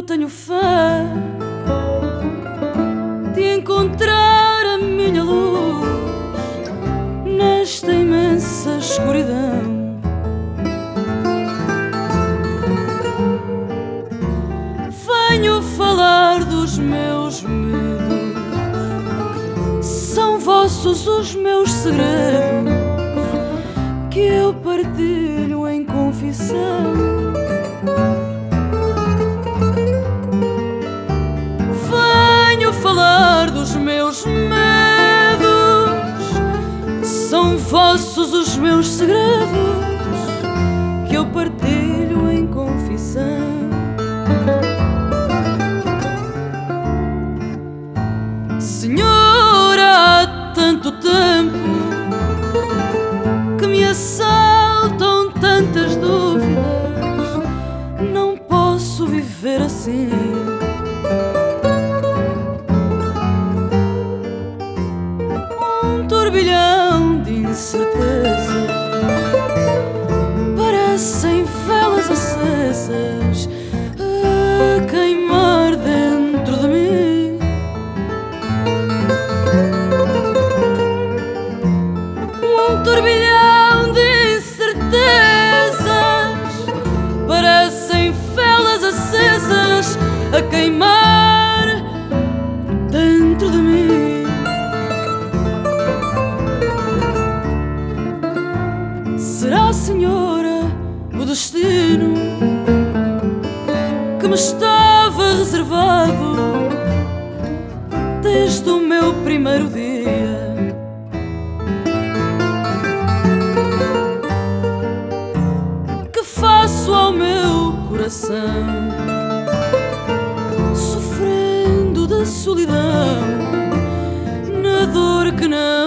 eu tenho fé de encontrar a minha luz nesta imensa escuridão. Venho falar dos meus medos, são vossos os meus segredos que eu partilho em confissão. ossos os meus segredos. good. destino que me estava reservado desde o meu primeiro dia. Que faço ao meu coração sofrendo da solidão na dor que não.